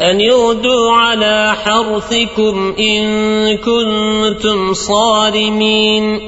أن يردوا على حرثكم إن كنتم صارمين.